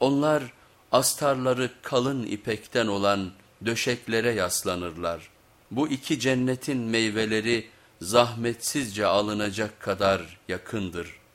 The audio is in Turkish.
Onlar astarları kalın ipekten olan döşeklere yaslanırlar. Bu iki cennetin meyveleri zahmetsizce alınacak kadar yakındır.''